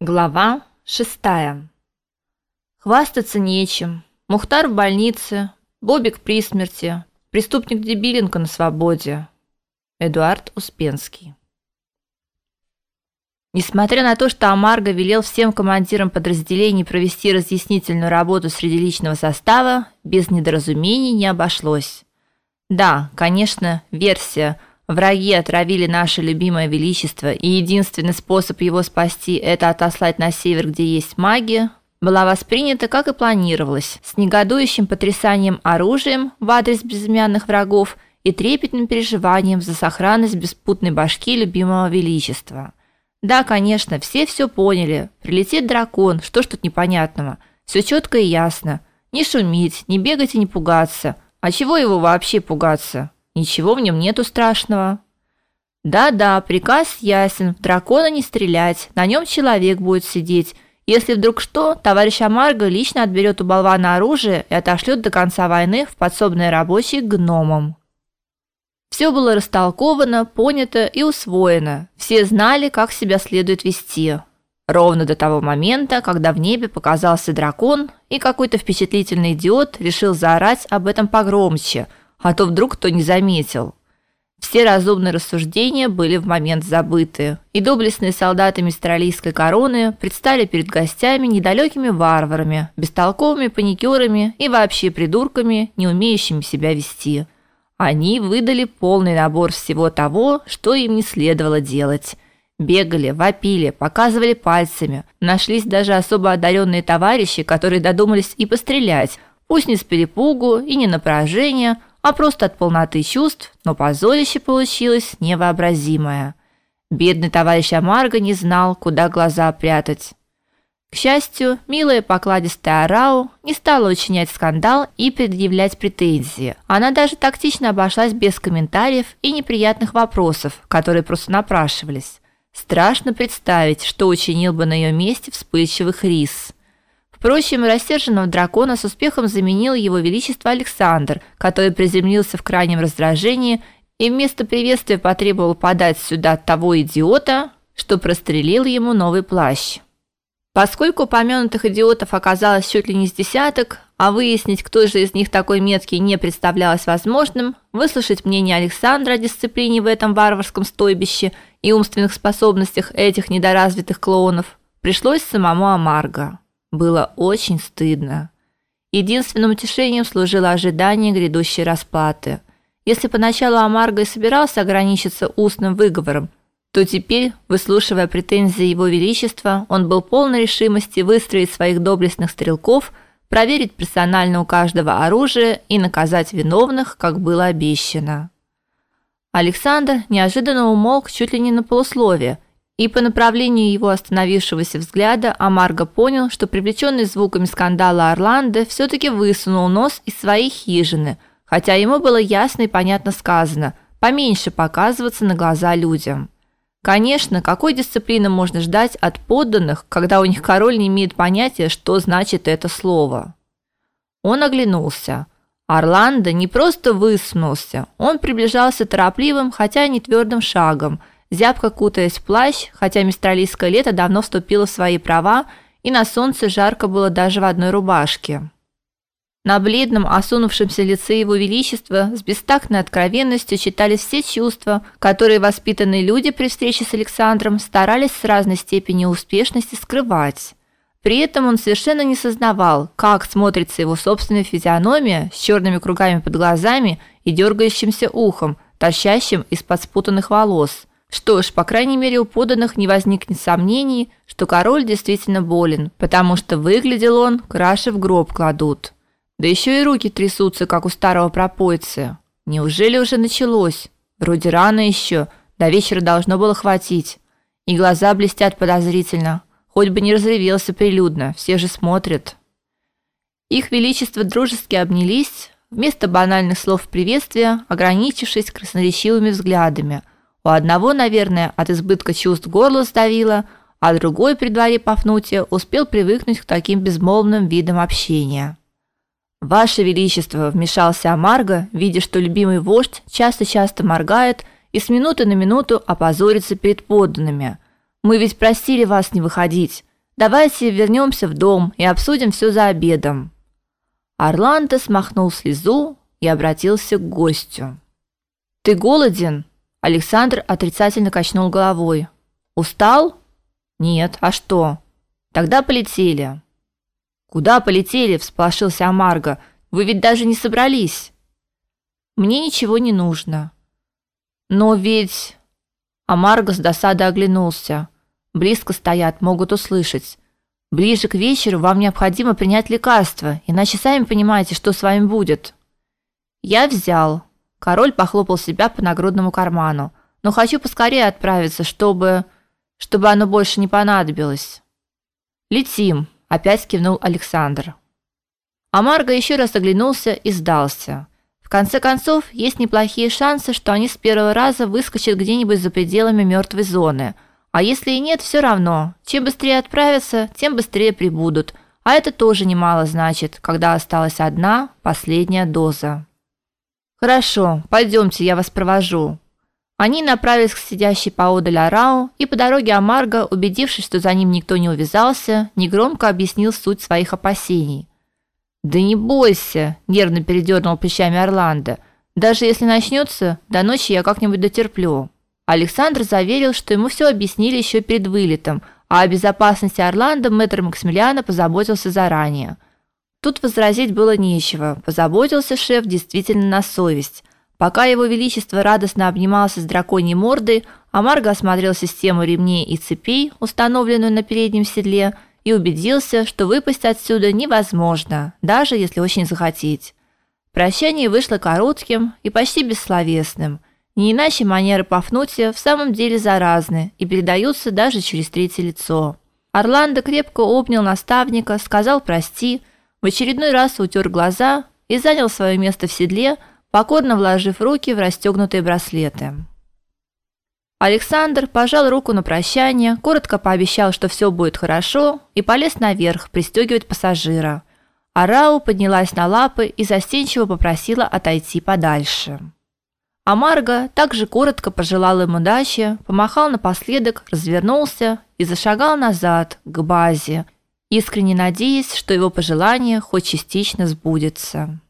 Глава шестая. Хвастаться нечем. Мухтар в больнице, Бобик при смерти, преступник Дебиленко на свободе. Эдуард Успенский. Несмотря на то, что Амарго велел всем командирам подразделений провести разъяснительную работу среди личного состава, без недоразумений не обошлось. Да, конечно, версия Враги отравили наше любимое величество, и единственный способ его спасти это отослать на север, где есть маги, была воспринята, как и планировалось, с негодующим потрясанием оружием в адрес безымянных врагов и трепетным переживанием за сохранность беспутной башки любимого величества. Да, конечно, все все поняли. Прилетит дракон, что ж тут непонятного? Все четко и ясно. Не шуметь, не бегать и не пугаться. А чего его вообще пугаться? Ничего в нем нету страшного. Да-да, приказ ясен. Дракона не стрелять. На нем человек будет сидеть. Если вдруг что, товарищ Амарго лично отберет у болвана оружие и отошлет до конца войны в подсобные рабочие гномам. Все было растолковано, понято и усвоено. Все знали, как себя следует вести. Ровно до того момента, когда в небе показался дракон, и какой-то впечатлительный идиот решил заорать об этом погромче – а то вдруг кто не заметил. Все разумные рассуждения были в момент забыты, и доблестные солдаты мистралийской короны предстали перед гостями недалекими варварами, бестолковыми паникерами и вообще придурками, не умеющими себя вести. Они выдали полный набор всего того, что им не следовало делать. Бегали, вопили, показывали пальцами. Нашлись даже особо одаренные товарищи, которые додумались и пострелять, пусть не с перепугу и не на поражение, а просто от полноты чувств, но позорище получилось невообразимое. Бедный товарищ Амарго не знал, куда глаза прятать. К счастью, милая покладистая Арау не стала учинять скандал и предъявлять претензии. Она даже тактично обошлась без комментариев и неприятных вопросов, которые просто напрашивались. Страшно представить, что учинил бы на ее месте вспыльчивый Хрис. Впрочем, рассерженного дракона с успехом заменил его величество Александр, который приземлился в крайнем раздражении и вместо приветствия потребовал подать сюда того идиота, что прострелил ему новый плащ. Поскольку упомянутых идиотов оказалось чуть ли не с десяток, а выяснить, кто же из них такой меткий, не представлялось возможным, выслушать мнение Александра о дисциплине в этом варварском стойбище и умственных способностях этих недоразвитых клоунов пришлось самому Амарго. Было очень стыдно. Единственным утешением служило ожидание грядущей расплаты. Если поначалу Амарго и собирался ограничиться устным выговором, то теперь, выслушивая претензии его величества, он был полон решимости выстроить своих доблестных стрелков, проверить персонально у каждого оружие и наказать виновных, как было обещано. Александр неожиданно умолк чуть ли не на полусловие – и по направлению его остановившегося взгляда Амарго понял, что привлеченный звуками скандала Орландо все таки высунул нос из своей хижины, хотя ему было ясно и понятно сказано: поменьше показываться на глаза людям. Конечно, какой дисциплины можно ждать от подданных, когда у них король не имеет понятия, что значит это слово? Он оглянулся. Орландо не просто высунулся, он приближался торопливым, хотя и не твердым шагом зябко кутаясь в плащ, хотя мистралийское лето давно вступило в свои права, и на солнце жарко было даже в одной рубашке. На бледном, осунувшемся лице его величества с бестактной откровенностью читались все чувства, которые воспитанные люди при встрече с Александром старались с разной степенью успешности скрывать. При этом он совершенно не сознавал, как смотрится его собственная физиономия с черными кругами под глазами и дергающимся ухом, торчащим из-под спутанных волос. Что ж, по крайней мере, у поданных не возникнет сомнений, что король действительно болен, потому что выглядел он, краши в гроб кладут. Да еще и руки трясутся, как у старого пропойцы. Неужели уже началось? Вроде рано еще, до вечера должно было хватить. И глаза блестят подозрительно. Хоть бы не разревелся прилюдно, все же смотрят. Их величество дружески обнялись, вместо банальных слов приветствия, ограничившись красноречивыми взглядами – у одного, наверное, от избытка чувств горло сдавило, а другой при дворе Пафнутия успел привыкнуть к таким безмолвным видам общения. Ваше величество, вмешался Амарго, видя, что любимый вождь часто-часто моргает и с минуты на минуту опозорится перед подданными. Мы ведь просили вас не выходить. Давайте вернемся в дом и обсудим все за обедом. Орландо смахнул слезу и обратился к гостю. Ты голоден? Александр отрицательно качнул головой. Устал? Нет, а что? Тогда полетели. Куда полетели? всполошился Амарго. Вы ведь даже не собрались. Мне ничего не нужно. Но ведь Амарго с досадой оглянулся. Близко стоят, могут услышать. Ближе к вечеру вам необходимо принять лекарство, иначе сами понимаете, что с вами будет. Я взял. Король похлопал себя по нагрудному карману. Но хочу поскорее отправиться, чтобы чтобы оно больше не понадобилось. Летим, опять кивнул Александр. Амарго еще раз оглянулся и сдался. В конце концов, есть неплохие шансы, что они с первого раза выскочат где-нибудь за пределами мертвой зоны. А если и нет, все равно. Чем быстрее отправятся, тем быстрее прибудут. А это тоже немало значит, когда осталась одна, последняя доза. Хорошо, пойдемте, я вас провожу. Они направились к сидящей поодаль Арау, и по дороге Амарго, убедившись, что за ним никто не увязался, негромко объяснил суть своих опасений. Да не бойся, нервно передернул плечами Орландо. Даже если начнется, до ночи я как-нибудь дотерплю. Александр заверил, что ему все объяснили еще перед вылетом, а о безопасности Орландо мэтр Максимилиано позаботился заранее. Тут возразить было нечего. Позаботился шеф действительно на совесть. Пока его величество радостно обнимался с драконьей мордой, Амарго осмотрел систему ремней и цепей, установленную на переднем седле, и убедился, что выпасть отсюда невозможно, даже если очень захотеть. Прощание вышло коротким и почти бессловесным. Не иначе манеры Пафнутия в самом деле заразны и передаются даже через третье лицо. Орландо крепко обнял наставника, сказал прости, в очередной раз утер глаза и занял свое место в седле, покорно вложив руки в расстегнутые браслеты. Александр пожал руку на прощание, коротко пообещал, что все будет хорошо, и полез наверх пристегивать пассажира. Арау поднялась на лапы и застенчиво попросила отойти подальше. А Марго также коротко пожелал им удачи, помахал напоследок, развернулся и зашагал назад к базе, искренне надеясь, что его пожелание хоть частично сбудется.